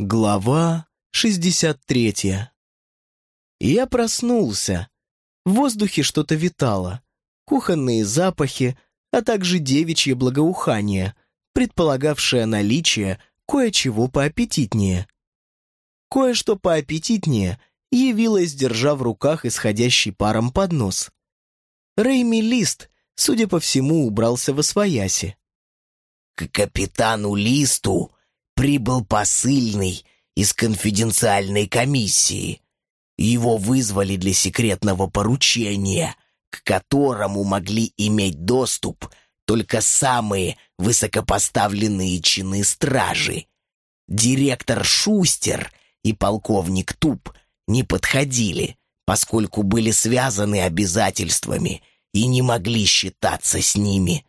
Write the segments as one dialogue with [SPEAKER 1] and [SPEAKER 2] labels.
[SPEAKER 1] Глава 63 Я проснулся. В воздухе что-то витало. Кухонные запахи, а также девичье благоухание, предполагавшее наличие кое-чего поаппетитнее. Кое-что поаппетитнее явилось, держа в руках исходящий паром поднос. Рейми Лист, судя по всему, убрался во свояси.
[SPEAKER 2] «К капитану Листу прибыл посыльный из конфиденциальной комиссии. Его вызвали для секретного поручения, к которому могли иметь доступ только самые высокопоставленные чины стражи. Директор Шустер и полковник Туп не подходили, поскольку были связаны обязательствами и не могли считаться с ними.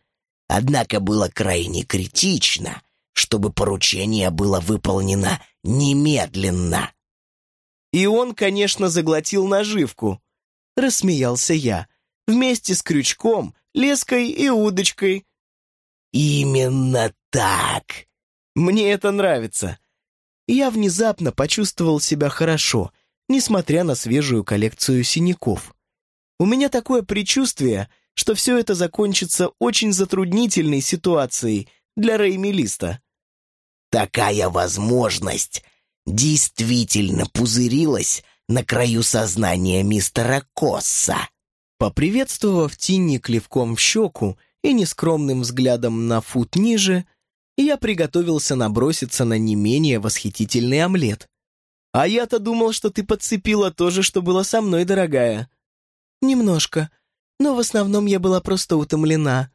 [SPEAKER 2] Однако было крайне критично, чтобы поручение было выполнено немедленно.
[SPEAKER 1] И он, конечно, заглотил наживку. Рассмеялся я. Вместе с крючком, леской и удочкой.
[SPEAKER 2] Именно так.
[SPEAKER 1] Мне это нравится. Я внезапно почувствовал себя хорошо, несмотря на свежую коллекцию синяков. У меня такое предчувствие, что все это закончится очень затруднительной ситуацией для Рейми Листа.
[SPEAKER 2] Такая возможность действительно пузырилась на краю сознания мистера Косса.
[SPEAKER 1] Поприветствовав Тинни клевком в щеку и нескромным взглядом на фут ниже, я приготовился наброситься на не менее восхитительный омлет. «А я-то думал, что ты подцепила то же, что было со мной, дорогая». «Немножко, но в основном я была просто утомлена».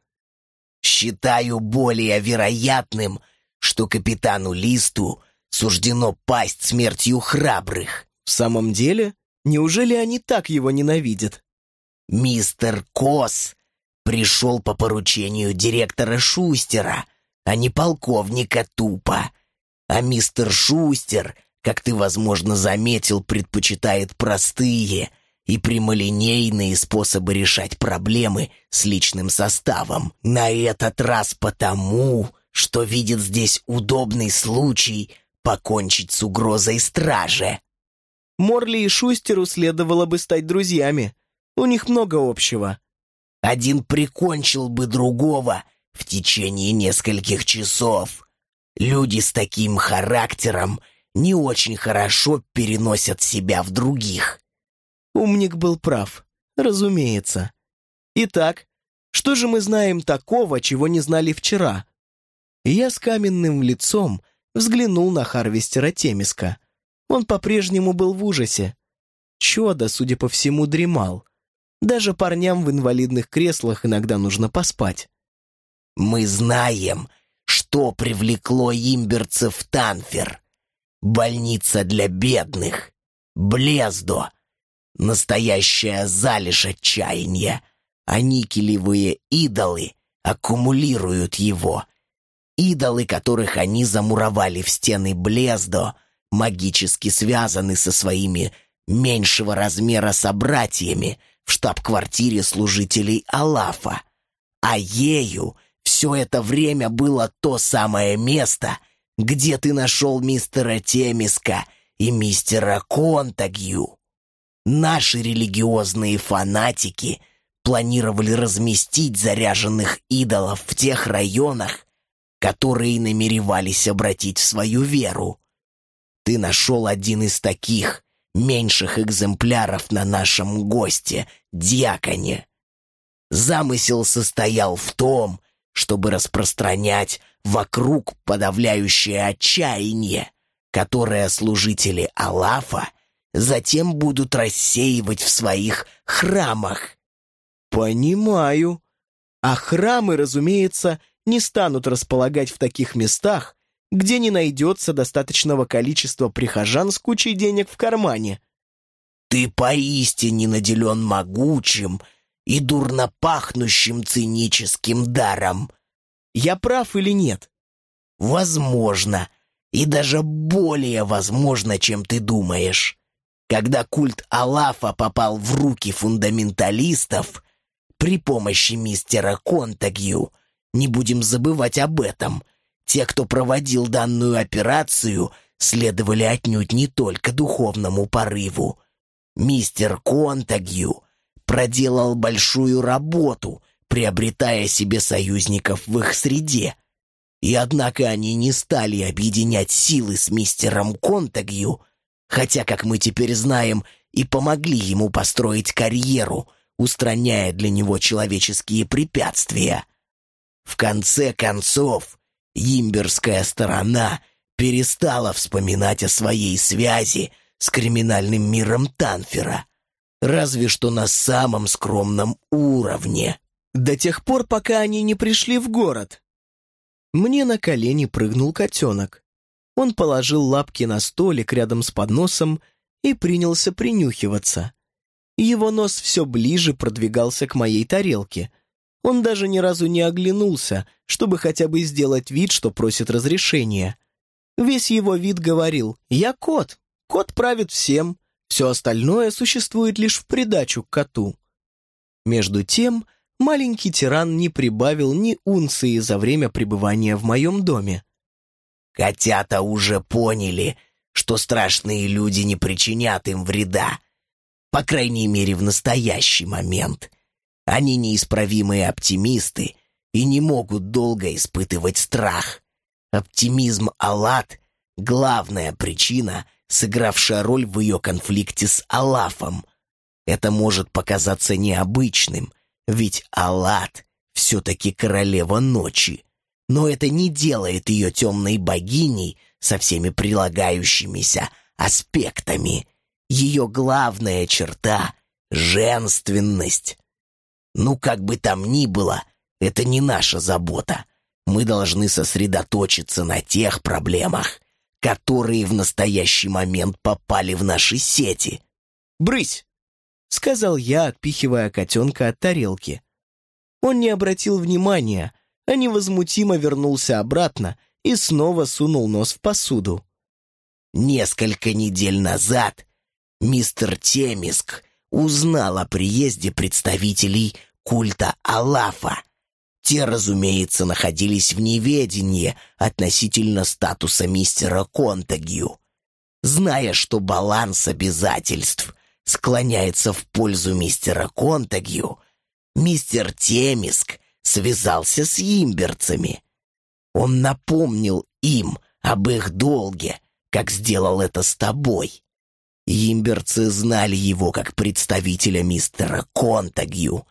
[SPEAKER 2] «Считаю более вероятным, что капитану Листу суждено пасть смертью храбрых.
[SPEAKER 1] В самом деле, неужели они так его ненавидят?
[SPEAKER 2] Мистер Кос пришел по поручению директора Шустера, а не полковника Тупа. А мистер Шустер, как ты, возможно, заметил, предпочитает простые и прямолинейные способы решать проблемы с личным составом. На этот раз потому, что видит здесь удобный случай покончить с угрозой страже.
[SPEAKER 1] Морли и Шустеру следовало бы стать друзьями. У них много общего.
[SPEAKER 2] Один прикончил бы другого в течение нескольких часов. Люди с таким характером не очень хорошо переносят себя в других.
[SPEAKER 1] Умник был прав, разумеется. Итак, что же мы знаем такого, чего не знали вчера? Я с каменным лицом взглянул на Харвестера Темиска. Он по-прежнему был в ужасе. Чудо, судя по всему, дремал. Даже парням в инвалидных креслах иногда нужно поспать.
[SPEAKER 2] «Мы знаем, что привлекло имберцев Танфер. Больница для бедных. Блездо. Настоящая залежь отчаяния. А никелевые идолы аккумулируют его Идолы, которых они замуровали в стены Блездо, магически связаны со своими меньшего размера собратьями в штаб-квартире служителей Алафа. А ею все это время было то самое место, где ты нашел мистера Темиска и мистера Контагью. Наши религиозные фанатики планировали разместить заряженных идолов в тех районах, которые намеревались обратить в свою веру. Ты нашел один из таких меньших экземпляров на нашем госте, дьяконе. Замысел состоял в том, чтобы распространять вокруг подавляющее отчаяние, которое служители Алафа затем будут рассеивать в своих храмах.
[SPEAKER 1] «Понимаю. А храмы, разумеется, не станут располагать в таких местах, где не найдется достаточного количества прихожан с кучей денег в кармане.
[SPEAKER 2] «Ты поистине наделен могучим и дурно пахнущим циническим даром».
[SPEAKER 1] «Я прав или нет?»
[SPEAKER 2] «Возможно, и даже более возможно, чем ты думаешь. Когда культ Алафа попал в руки фундаменталистов при помощи мистера Контагью – не будем забывать об этом. Те, кто проводил данную операцию, следовали отнюдь не только духовному порыву. Мистер Контагью проделал большую работу, приобретая себе союзников в их среде. И однако они не стали объединять силы с мистером Контагью, хотя, как мы теперь знаем, и помогли ему построить карьеру, устраняя для него человеческие препятствия. В конце концов, имберская сторона перестала вспоминать о своей связи с криминальным миром Танфера, разве что на самом скромном уровне.
[SPEAKER 1] До тех пор, пока они не пришли в город. Мне на колени прыгнул котенок. Он положил лапки на столик рядом с подносом и принялся принюхиваться. Его нос все ближе продвигался к моей тарелке. Он даже ни разу не оглянулся, чтобы хотя бы сделать вид, что просит разрешения. Весь его вид говорил «Я кот, кот правит всем, все остальное существует лишь в придачу к коту». Между тем, маленький тиран не прибавил ни унции за время пребывания в моем доме.
[SPEAKER 2] «Котята уже поняли, что страшные люди не причинят им вреда, по крайней мере, в настоящий момент. Они неисправимые оптимисты и не могут долго испытывать страх. Оптимизм Аллат — главная причина, сыгравшая роль в ее конфликте с Аллафом. Это может показаться необычным, ведь Аллат все-таки королева ночи. Но это не делает ее темной богиней со всеми прилагающимися аспектами. Ее главная черта — женственность. Ну, как бы там ни было, это не наша забота. Мы должны сосредоточиться на тех проблемах, которые в настоящий момент попали в наши сети.
[SPEAKER 1] «Брысь!» — сказал я, отпихивая котенка от тарелки. Он не обратил внимания, а невозмутимо вернулся обратно и снова сунул нос в посуду.
[SPEAKER 2] Несколько недель назад мистер Темиск узнал о приезде представителей культа Алафа. Те, разумеется, находились в неведении относительно статуса мистера Контагью. Зная, что баланс обязательств склоняется в пользу мистера Контагью, мистер Темиск связался с имберцами. Он напомнил им об их долге, как сделал это с тобой. Имберцы знали его как представителя мистера Контагью,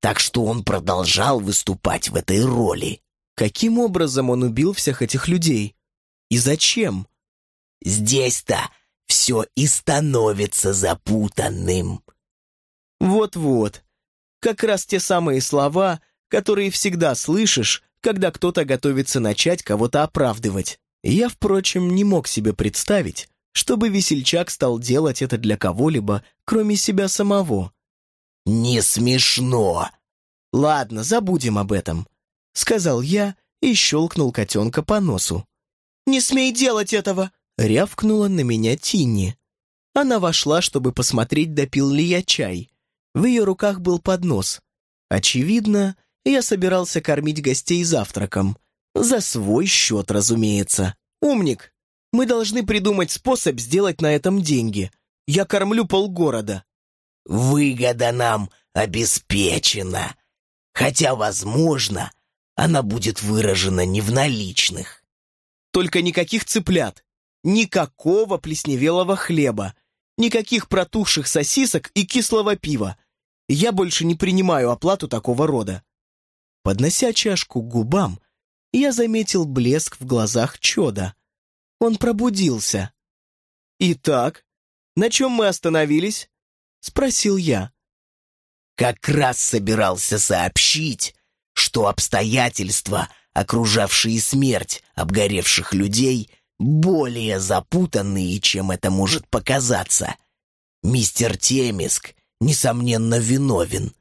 [SPEAKER 2] так что он продолжал выступать в этой роли.
[SPEAKER 1] Каким образом он убил всех этих людей? И зачем?
[SPEAKER 2] Здесь-то все и становится запутанным.
[SPEAKER 1] Вот-вот. Как раз те самые слова, которые всегда слышишь, когда кто-то готовится начать кого-то оправдывать. Я, впрочем, не мог себе представить, чтобы весельчак стал делать это для кого-либо, кроме себя самого.
[SPEAKER 2] «Не смешно!»
[SPEAKER 1] «Ладно, забудем об этом», — сказал я и щелкнул котенка по носу. «Не смей делать этого!» — рявкнула на меня Тинни. Она вошла, чтобы посмотреть, допил ли я чай. В ее руках был поднос. Очевидно, я собирался кормить гостей завтраком. За свой счет, разумеется. «Умник, мы должны придумать способ сделать на этом деньги. Я кормлю полгорода».
[SPEAKER 2] «Выгода нам обеспечена. Хотя, возможно, она будет выражена не в наличных».
[SPEAKER 1] «Только никаких цыплят, никакого плесневелого хлеба, никаких протухших сосисок и кислого пива. Я больше не принимаю оплату такого рода». Поднося чашку к губам, я заметил блеск в глазах Чода. Он пробудился. «Итак, на чем мы остановились?» — спросил я.
[SPEAKER 2] «Как раз собирался сообщить, что обстоятельства, окружавшие смерть обгоревших людей, более запутанные, чем это может показаться. Мистер Темиск, несомненно, виновен,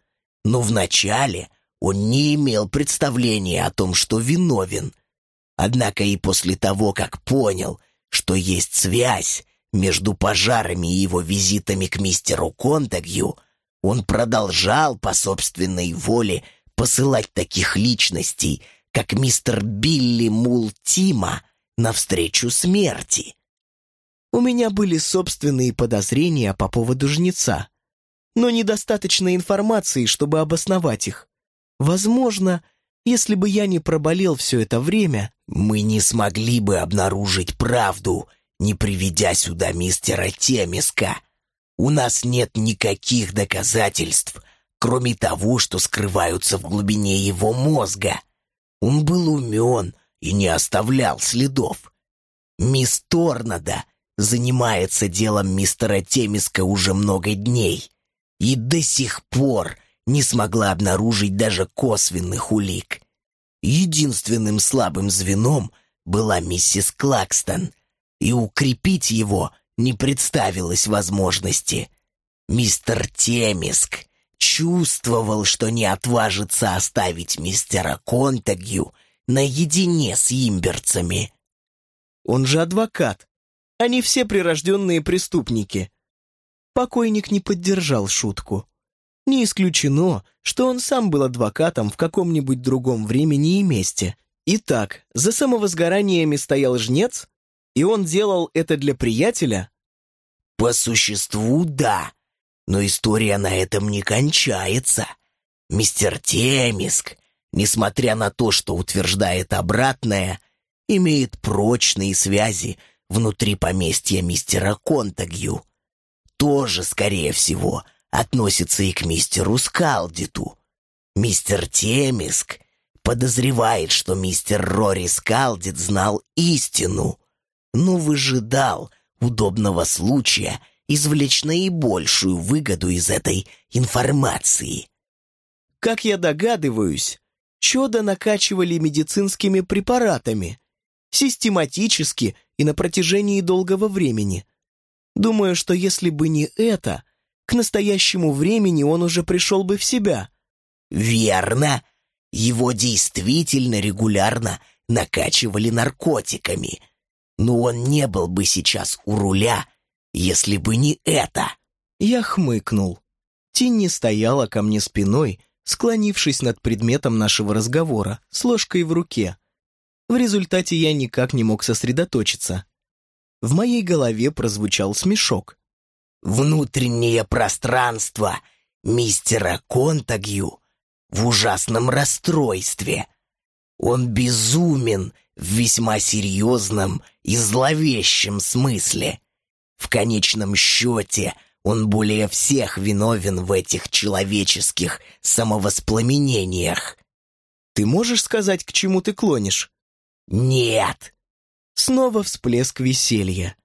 [SPEAKER 2] но вначале он не имел представления о том, что виновен. Однако и после того, как понял, что есть связь между пожарами и его визитами к мистеру Контагью, он продолжал по собственной воле посылать таких личностей, как мистер Билли Мултима, навстречу смерти.
[SPEAKER 1] У меня были собственные подозрения по поводу жнеца, но недостаточно информации, чтобы обосновать их. Возможно, если бы я не проболел все это время,
[SPEAKER 2] мы не смогли бы обнаружить правду, не приведя сюда мистера Темиска. У нас нет никаких доказательств, кроме того, что скрываются в глубине его мозга. Он был умен и не оставлял следов. Мисс Торнадо занимается делом мистера Темиска уже много дней и до сих пор не смогла обнаружить даже косвенных улик. Единственным слабым звеном была миссис Клакстон, и укрепить его не представилось возможности. Мистер Темиск чувствовал, что не отважится оставить мистера Контагью наедине с имберцами.
[SPEAKER 1] Он же адвокат. Они все прирожденные преступники. Покойник не поддержал шутку. Не исключено, что он сам был адвокатом в каком-нибудь другом времени и месте. Итак, за самовозгораниями стоял жнец, и он делал это для приятеля?
[SPEAKER 2] По существу, да. Но история на этом не кончается. Мистер Темиск, несмотря на то, что утверждает обратное, имеет прочные связи внутри поместья мистера Контагью. Тоже, скорее всего, относится и к мистеру Скалдиту. Мистер Темиск подозревает, что мистер Рори Скалдит знал истину, но выжидал удобного случая — извлечь наибольшую выгоду из этой информации.
[SPEAKER 1] Как я догадываюсь, чудо накачивали медицинскими препаратами, систематически и на протяжении долгого времени. Думаю, что если бы не это, к настоящему времени он уже пришел бы в себя.
[SPEAKER 2] Верно. Его действительно регулярно накачивали наркотиками. Но он не был бы сейчас у руля если бы не это!»
[SPEAKER 1] Я хмыкнул. Тинни стояла ко мне спиной, склонившись над предметом нашего разговора, с ложкой в руке. В результате я никак не мог сосредоточиться. В моей голове прозвучал смешок.
[SPEAKER 2] «Внутреннее пространство мистера Контагью в ужасном расстройстве. Он безумен в весьма серьезном и зловещем смысле. В конечном счете, он более всех виновен в этих человеческих самовоспламенениях.
[SPEAKER 1] Ты можешь сказать, к чему ты клонишь?
[SPEAKER 2] Нет.
[SPEAKER 1] Снова всплеск веселья.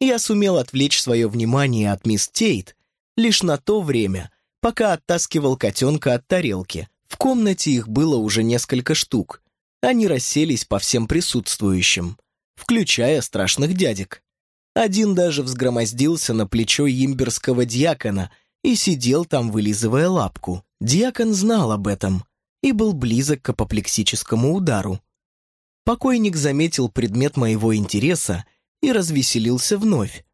[SPEAKER 1] Я сумел отвлечь свое внимание от мисс Тейт лишь на то время, пока оттаскивал котенка от тарелки. В комнате их было уже несколько штук. Они расселись по всем присутствующим, включая страшных дядек. Один даже взгромоздился на плечо имберского дьякона и сидел там, вылизывая лапку. Дьякон знал об этом и был близок к апоплексическому удару. Покойник заметил предмет моего интереса и развеселился вновь.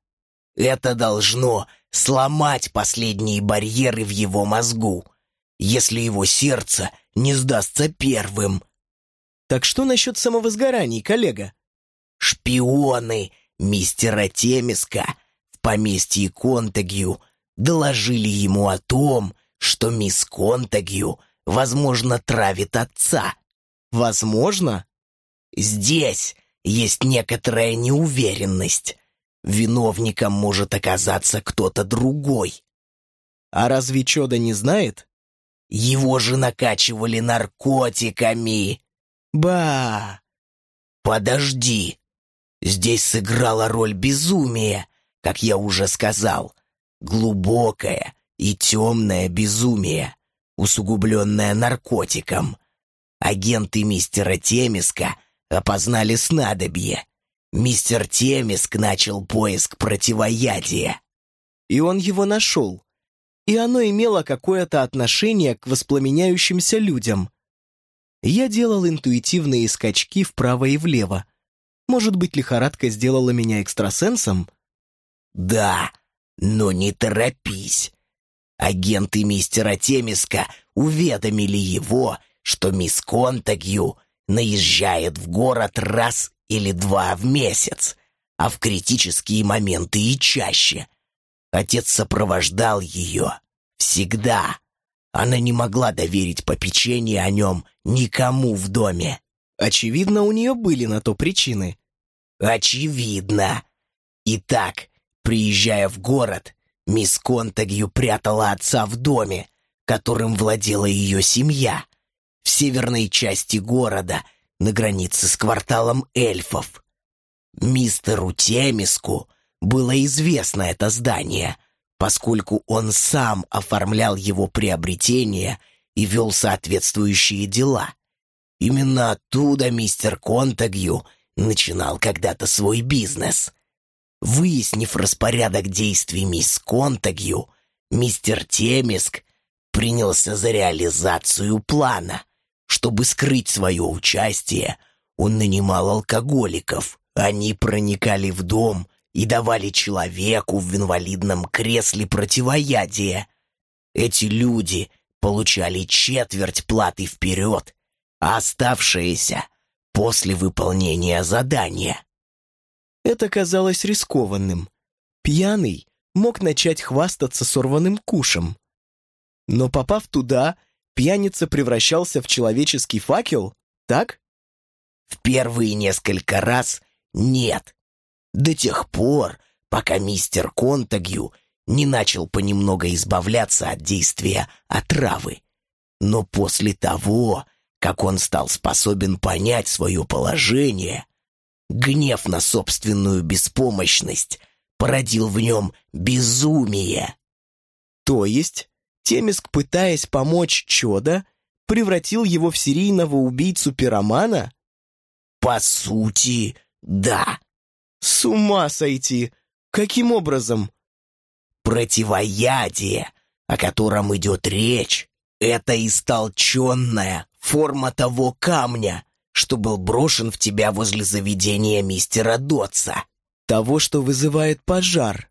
[SPEAKER 2] «Это должно сломать последние барьеры в его мозгу, если его сердце не сдастся первым».
[SPEAKER 1] «Так что насчет самовозгораний, коллега?»
[SPEAKER 2] «Шпионы мистера Темиска в поместье Контагью доложили ему о том, что мисс Контагью, возможно, травит отца.
[SPEAKER 1] Возможно?
[SPEAKER 2] Здесь есть некоторая неуверенность. Виновником может оказаться кто-то другой.
[SPEAKER 1] А разве Чода не знает?
[SPEAKER 2] Его же накачивали наркотиками.
[SPEAKER 1] Ба!
[SPEAKER 2] Подожди, Здесь сыграла роль безумия, как я уже сказал. Глубокое и темное безумие, усугубленное наркотиком. Агенты мистера Темиска опознали снадобье. Мистер Темиск начал поиск противоядия.
[SPEAKER 1] И он его нашел. И оно имело какое-то отношение к воспламеняющимся людям. Я делал интуитивные скачки вправо и влево, может быть, лихорадка сделала меня экстрасенсом?
[SPEAKER 2] Да, но не торопись. Агенты мистера Темиска уведомили его, что мисс Контагью наезжает в город раз или два в месяц. а в критические моменты и чаще. Отец сопровождал ее. Всегда. Она не могла доверить попечение о нем никому в доме.
[SPEAKER 1] Очевидно, у нее были на то причины.
[SPEAKER 2] Очевидно. Итак, приезжая в город, мисс Контагью прятала отца в доме, которым владела ее семья, в северной части города, на границе с кварталом эльфов. Мистеру Темиску было известно это здание, поскольку он сам оформлял его приобретение и вел соответствующие дела. Именно оттуда мистер Контагью начинал когда-то свой бизнес. Выяснив распорядок действий мисс Контагью, мистер Темиск принялся за реализацию плана. Чтобы скрыть свое участие, он нанимал алкоголиков. Они проникали в дом и давали человеку в инвалидном кресле противоядие. Эти люди получали четверть платы вперед, а оставшиеся — после выполнения задания.
[SPEAKER 1] Это казалось рискованным. Пьяный мог начать хвастаться сорванным кушем. Но попав туда, пьяница превращался в человеческий факел, так?
[SPEAKER 2] В первые несколько раз нет. До тех пор, пока мистер Контагью не начал понемногу избавляться от действия отравы. Но после того, как он стал способен понять свое положение, гнев на собственную беспомощность породил в нем безумие.
[SPEAKER 1] То есть Темиск, пытаясь помочь Чода, превратил его в серийного убийцу-пиромана?
[SPEAKER 2] По сути, да.
[SPEAKER 1] С ума сойти! Каким образом?
[SPEAKER 2] Противоядие, о котором идет речь, это истолченная форма того камня, что был брошен в тебя возле заведения мистера Дотса.
[SPEAKER 1] Того, что вызывает пожар.